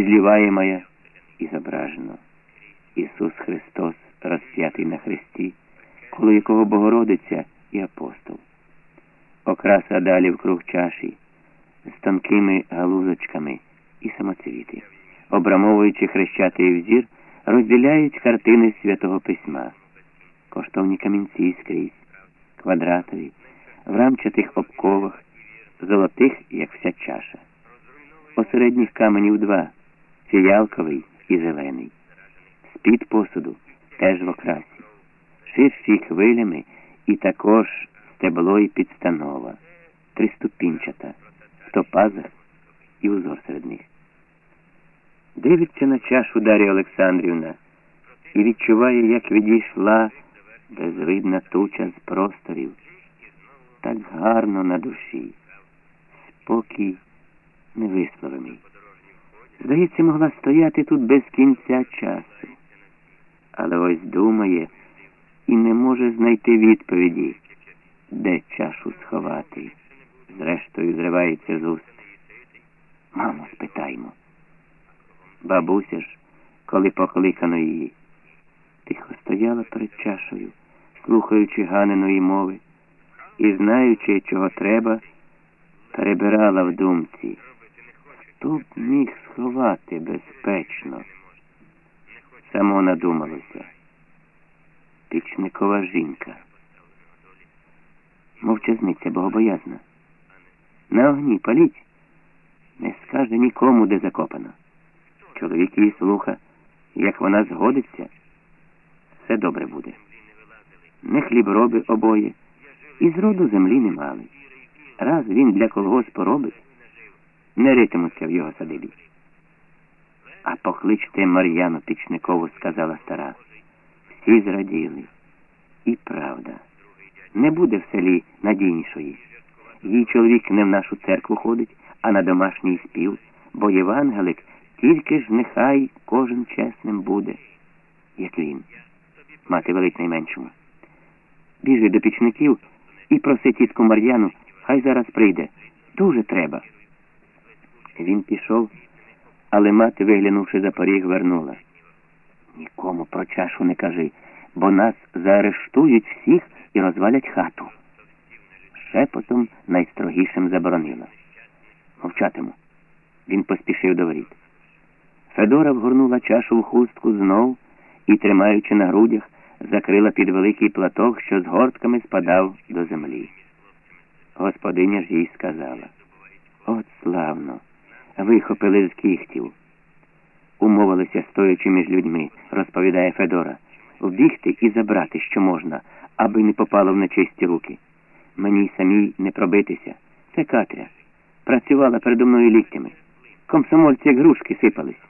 изливаемая, изображено. Ісус Христос, розп'ятий на хресті, коло якого Богородиця і апостол. Окраса далі вкруг чаші, з тонкими галузочками і самоцвіти, обрамовуючи хрещатий взір, розділяють картини святого письма, коштовні камінці скрізь, квадратові, в рамчатих обковах, золотих, як вся чаша. Посередніх каменів два фіялковий і зелений. З-під посуду теж в окрасі, ширші хвилями і також стебло і підстанова, триступінчата, в топазах і узор серед них. Дивиться на чашу Дар'я Олександрівна і відчуває, як відійшла безвидна туча з просторів. Так гарно на душі, спокій невисловений. Здається, могла стояти тут без кінця часу. Але ось думає і не може знайти відповіді, де чашу сховати. Зрештою, зривається з уст. Мамо, спитаймо. Бабуся ж, коли покликано її, тихо стояла перед чашею, слухаючи Ганиної мови і, знаючи, чого треба, перебирала в думці. Б міг сховати безпечно? Само надумалося. Пічникова жінка. Мовчазниця богобоязна. На огні паліть, не скаже нікому, де закопано. Чоловік її слуха, як вона згодиться, все добре буде. Не хліброби обоє, і з роду землі не мали. Раз він для колгоспу робить, не ритимуться в його садибі. А покличте Мар'яну Пічникову, сказала стара. Всі зраділи. І правда, не буде в селі надійнішої. Її чоловік не в нашу церкву ходить, а на домашній спів, бо Євангелик тільки ж нехай кожен чесним буде, як він. Мати велить найменшому. Біжи до пічників і проси тітку Мар'яну, хай зараз прийде. Дуже треба. Він пішов, але мати, виглянувши за поріг, вернула. Нікому про чашу не кажи, бо нас заарештують всіх і розвалять хату. Шепотом найстрогішим заборонила. Мовчатиму. Він поспішив до воріт. Федора вгорнула чашу в хустку знов і, тримаючи на грудях, закрила під великий платок, що з гортками спадав до землі. Господиня ж їй сказала От славно, вихопили з кіхтів. Умовилися, стоячи між людьми, розповідає Федора, вбігти і забрати, що можна, аби не попало в нечисті руки. Мені самій не пробитися. Це Катря. Працювала передо мною ліктями. Комсомольці як грушки сипались.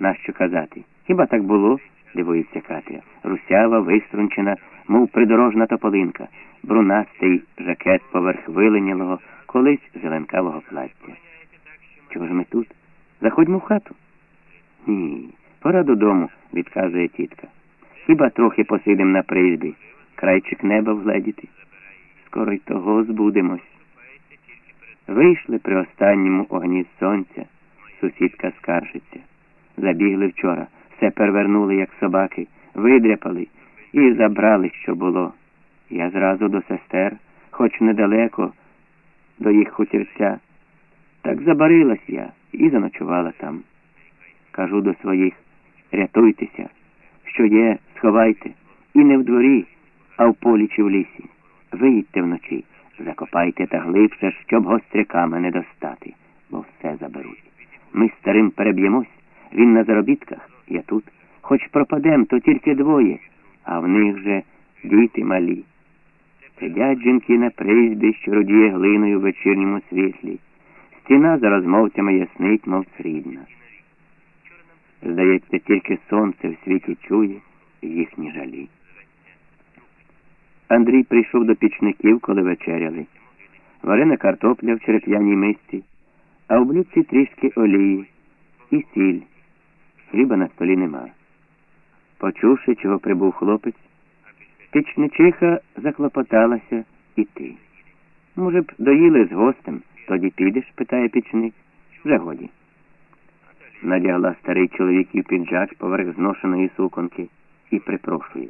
Нащо казати? Хіба так було? дивується Катря. Русява, виструнчена, мов придорожна тополинка, брунастий жакет поверх виленілого, колись зеленкавого плаття. Чого ж ми тут? Заходьмо в хату. Ні, пора додому, відказує тітка. Хіба трохи посидим на призбі, крайчик неба вгледіти. Скоро й того збудемось. Вийшли при останньому огні сонця, сусідка скаржиться. Забігли вчора, все перевернули, як собаки, видряпали і забрали, що було. Я зразу до сестер, хоч недалеко, до їх хутірця. Так забарилась я і заночувала там. Кажу до своїх рятуйтеся, що є, сховайте, і не в дворі, а в полі чи в лісі. Виїдьте вночі, закопайте та глибше, щоб гостряками не достати, бо все заберуть. Ми старим переб'ємось, він на заробітках, я тут. Хоч пропадем, то тільки двоє, а в них же діти малі. Сидять жінки на призбі, що родіє глиною в вечірньому світлі. Стіна за розмовцями яснить, мов срібна. Здається, тільки сонце в світі чує їхні жалі. Андрій прийшов до пічників, коли вечеряли. Варена картопля в череп'яній мисці, а в блюдці трішки олії і сіль. Хліба на столі нема. Почувши, чого прибув хлопець, пічничиха заклопоталася іти. Може б, доїли з гостем, тоді підеш? питає пічник. Вже годі. надягла старий чоловік і піджач поверх зношеної суконки і припрошує.